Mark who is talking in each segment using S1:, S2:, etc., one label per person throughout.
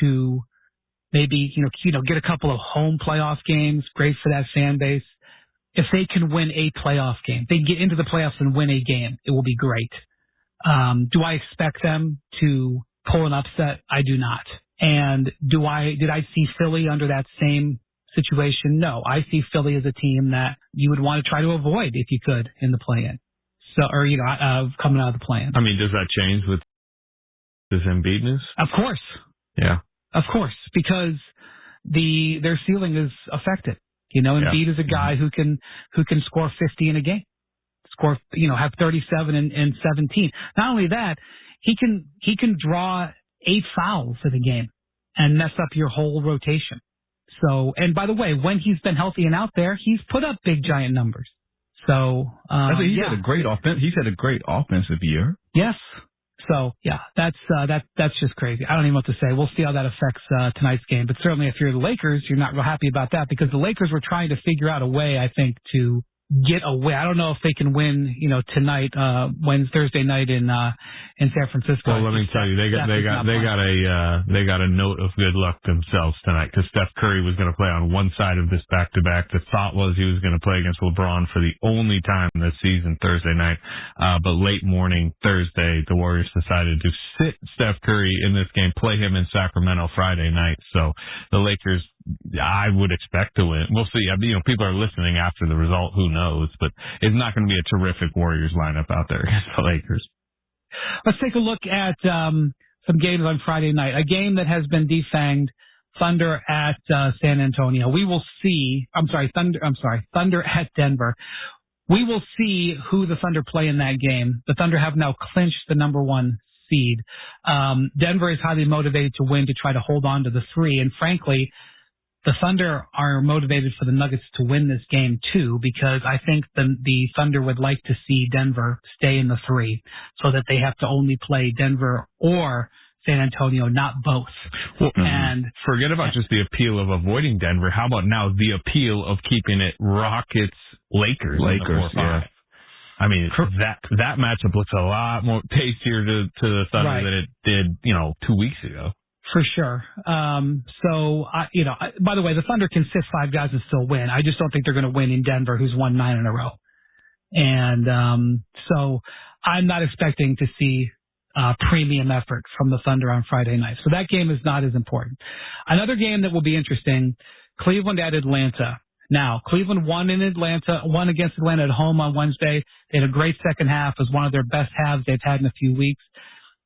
S1: to maybe you know you know get a couple of home playoff games. Great for that fan base. If they can win a playoff game, they get into the playoffs and win a game. It will be great. Um, do I expect them to pull an upset? I do not. And do I did I see Philly under that same situation? No, I see Philly as a team that you would want to try to avoid if you could in the play-in. So, or you know, uh, coming out of the play-in.
S2: I mean, does that change with this Embiid news?
S1: Of course.
S2: Yeah.
S1: Of course, because the their ceiling is affected. You know, Embiid
S2: Yeah.
S1: is a guy who can who can score 50 in a game, score you know have 37 and, and 17. Not only that, he can he can draw eight fouls in a game and mess up your whole rotation. So, and by the way, when he's been healthy and out there, he's put up big giant numbers. So, um,
S3: he's
S1: yeah.
S3: had a great offense. He's had a great offensive year.
S1: Yes. So yeah, that's uh, that that's just crazy. I don't even know what to say. We'll see how that affects uh, tonight's game. But certainly, if you're the Lakers, you're not real happy about that because the Lakers were trying to figure out a way, I think, to get away. I don't know if they can win, you know, tonight, uh, Wednesday, Thursday night in uh, in San Francisco.
S2: Well, let me tell you, they got they got they got a uh, they got a note of good luck themselves tonight because Steph Curry was going to play on one side of this back to back. The thought was he was going to play against LeBron for the only time this season Thursday night, uh, but late morning Thursday, the Warriors decided to sit Steph Curry in this game, play him in Sacramento Friday night. So the Lakers. I would expect to win. We'll see. I mean, you know, people are listening after the result. Who knows? But it's not going to be a terrific Warriors lineup out there against the Lakers.
S1: Let's take a look at um, some games on Friday night. A game that has been defanged. Thunder at uh, San Antonio. We will see. I'm sorry, Thunder. I'm sorry, Thunder at Denver. We will see who the Thunder play in that game. The Thunder have now clinched the number one seed. Um, Denver is highly motivated to win to try to hold on to the three, and frankly, the Thunder are motivated for the Nuggets to win this game too, because I think the the Thunder would like to see Denver stay in the three, so that they have to only play Denver or San Antonio, not both.
S2: Well, mm-hmm.
S1: and
S2: forget about just the appeal of avoiding Denver. How about now the appeal of keeping it Rockets Lakers?
S3: Lakers, yeah.
S2: I mean, that that matchup looks a lot more tastier to, to the Thunder
S1: Right.
S2: than it did, you know, two weeks ago.
S1: For sure. Um, so, I, you know, I, by the way, the Thunder can sit five guys and still win. I just don't think they're going to win in Denver, who's won nine in a row. And um, so I'm not expecting to see uh, premium effort from the Thunder on Friday night. So that game is not as important. Another game that will be interesting, Cleveland at Atlanta. Now, Cleveland won in Atlanta, won against Atlanta at home on Wednesday. They had a great second half. It was one of their best halves they've had in a few weeks.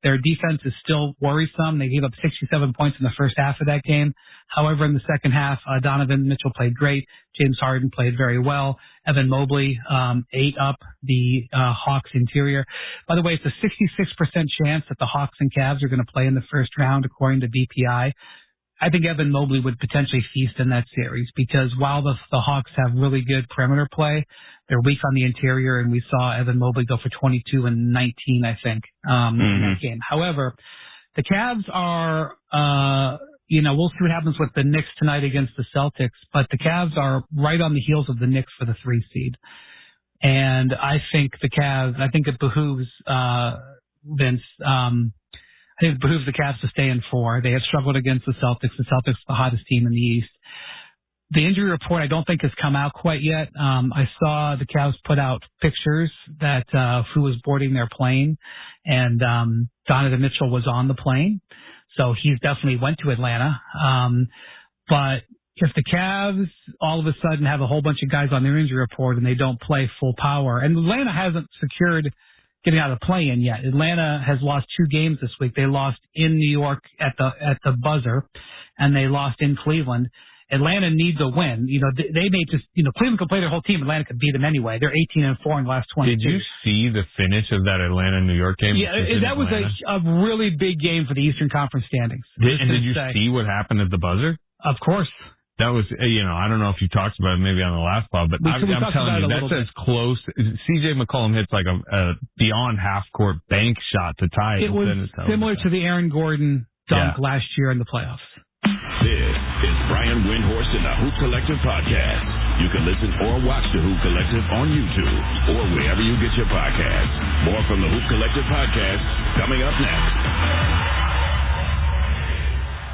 S1: Their defense is still worrisome. They gave up 67 points in the first half of that game. However, in the second half, uh, Donovan Mitchell played great. James Harden played very well. Evan Mobley um, ate up the uh, Hawks interior. By the way, it's a 66% chance that the Hawks and Cavs are going to play in the first round, according to BPI. I think Evan Mobley would potentially feast in that series because while the, the Hawks have really good perimeter play, they're weak on the interior, and we saw Evan Mobley go for 22 and 19, I think, um, in that game. However, the Cavs are, uh, you know, we'll see what happens with the Knicks tonight against the Celtics, but the Cavs are right on the heels of the Knicks for the three seed. And I think the Cavs, I think it behooves, uh, Vince, um, it behooves the Cavs to stay in four. They have struggled against the Celtics. The Celtics the hottest team in the East. The injury report I don't think has come out quite yet. Um, I saw the Cavs put out pictures that uh, who was boarding their plane, and um, Donovan Mitchell was on the plane, so he's definitely went to Atlanta. Um, but if the Cavs all of a sudden have a whole bunch of guys on their injury report and they don't play full power, and Atlanta hasn't secured getting out of the play-in yet. Atlanta has lost two games this week. They lost in New York at the at the buzzer, and they lost in Cleveland. Atlanta needs a win. You know, they, they may just, you know, Cleveland could play their whole team. Atlanta could beat them anyway. They're 18 and 4 in the last 20.
S2: Did you see the finish of that Atlanta New York game?
S1: Yeah, that was a, a really big game for the Eastern Conference standings.
S2: Did, and did you
S1: say.
S2: see what happened at the buzzer?
S1: Of course.
S2: That was, uh, you know, I don't know if you talked about it maybe on the last pod, but
S1: We-
S2: I'm, I'm telling you,
S1: it a
S2: that's
S1: little
S2: as close. CJ McCollum hits like a, a beyond half court bank shot to tie it.
S1: It was
S2: and then it's
S1: similar to the Aaron Gordon dunk
S2: Yeah.
S1: last year in the playoffs.
S4: This is Brian Windhorst in the Hoop Collective podcast. You can listen or watch the Hoop Collective on YouTube or wherever you get your podcasts. More from the Hoop Collective podcast coming up next.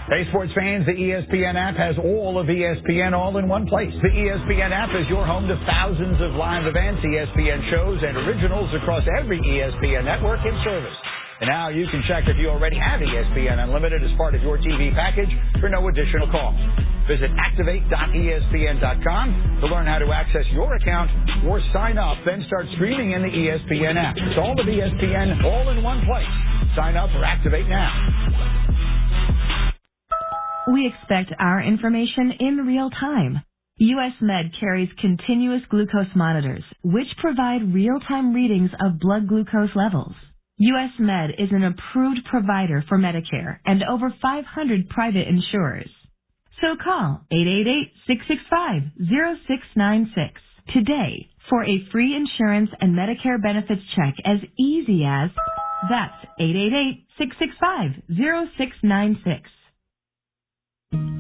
S5: Hey, sports fans, the ESPN app has all of ESPN all in one place. The ESPN app is your home to thousands of live events, ESPN shows, and originals across every ESPN network in service. And now you can check if you already have ESPN Unlimited as part of your TV package for no additional cost. Visit activate.espn.com to learn how to access your account or sign up, then start streaming in the ESPN app. It's all of ESPN all in one place. Sign up or activate now.
S6: We expect our information in real time. US Med carries continuous glucose monitors, which provide real-time readings of blood glucose levels. US Med is an approved provider for Medicare and over 500 private insurers. So call 888-665-0696 today for a free insurance and Medicare benefits check as easy as that's 888-665-0696.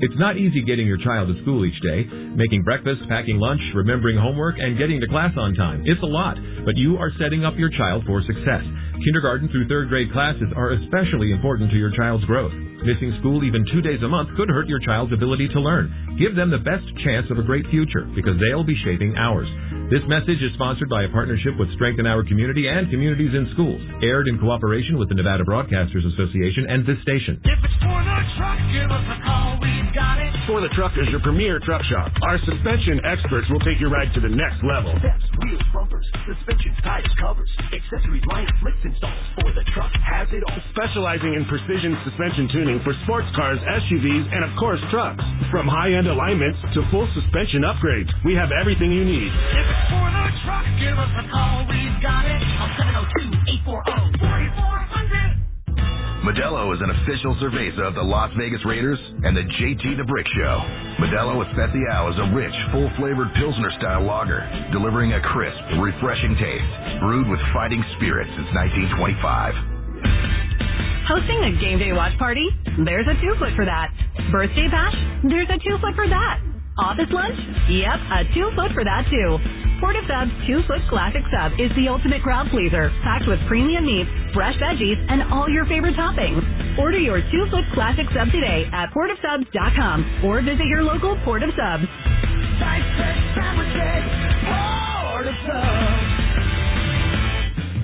S7: It's not easy getting your child to school each day. Making breakfast, packing lunch, remembering homework, and getting to class on time. It's a lot, but you are setting up your child for success. Kindergarten through third grade classes are especially important to your child's growth. Missing school even two days a month could hurt your child's ability to learn. Give them the best chance of a great future because they'll be shaping ours. This message is sponsored by a partnership with Strengthen Our Community and Communities in Schools, aired in cooperation with the Nevada Broadcasters Association and this station.
S8: If it's for the truck, give us a call, we've got it.
S9: For the Truck is your premier truck shop. Our suspension experts will take your ride to the next level.
S8: Steps, wheels, bumpers, suspensions, tires, covers, accessories, line flicks installs. For the truck has it all.
S9: Specializing in precision suspension tuning for sports cars, SUVs, and of course trucks. From high-end alignments to full suspension upgrades, we have everything you need.
S8: If it's for the truck, give us a call, we've got it. On 702-840-4400.
S10: Modelo is an official cerveza of the Las Vegas Raiders and the JT the Brick Show. Modelo Especial is a rich, full-flavored Pilsner-style lager, delivering a crisp, refreshing taste, brewed with fighting spirit since 1925.
S11: Hosting a game day watch party? There's a two foot for that. Birthday bash? There's a two foot for that. Office lunch? Yep, a two foot for that too. Port of Sub's two foot classic sub is the ultimate crowd pleaser, packed with premium meats, fresh veggies, and all your favorite toppings. Order your two foot classic sub today at portofsubs.com or visit your local Port of Subs.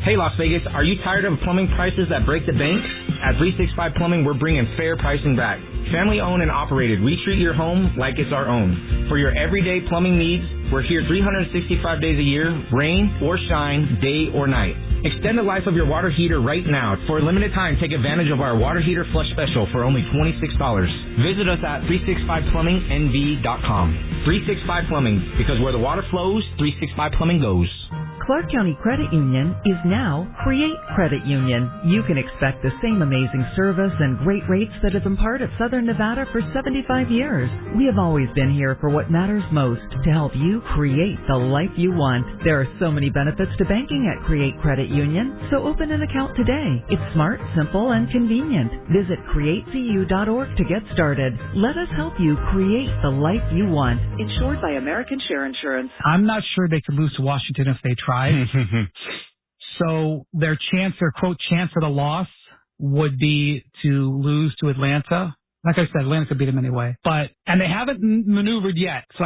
S12: Hey Las Vegas, are you tired of plumbing prices that break the bank? At 365 Plumbing, we're bringing fair pricing back. Family owned and operated, we treat your home like it's our own. For your everyday plumbing needs, we're here 365 days a year, rain or shine, day or night. Extend the life of your water heater right now. For a limited time, take advantage of our water heater flush special for only $26. Visit us at 365plumbingnv.com. 365 Plumbing, because where the water flows, 365 Plumbing goes.
S13: Clark County Credit Union is now Create Credit Union. You can expect the same amazing service and great rates that have been part of Southern Nevada for 75 years. We have always been here for what matters most to help you create the life you want. There are so many benefits to banking at Create Credit Union, so open an account today. It's smart, simple, and convenient. Visit createcu.org to get started. Let us help you create the life you want. Insured by American Share Insurance.
S1: I'm not sure they could lose to Washington if they tried. so their chance, their quote, chance at a loss would be to lose to Atlanta. Like I said, Atlanta could beat them anyway. But, and they haven't maneuvered yet. So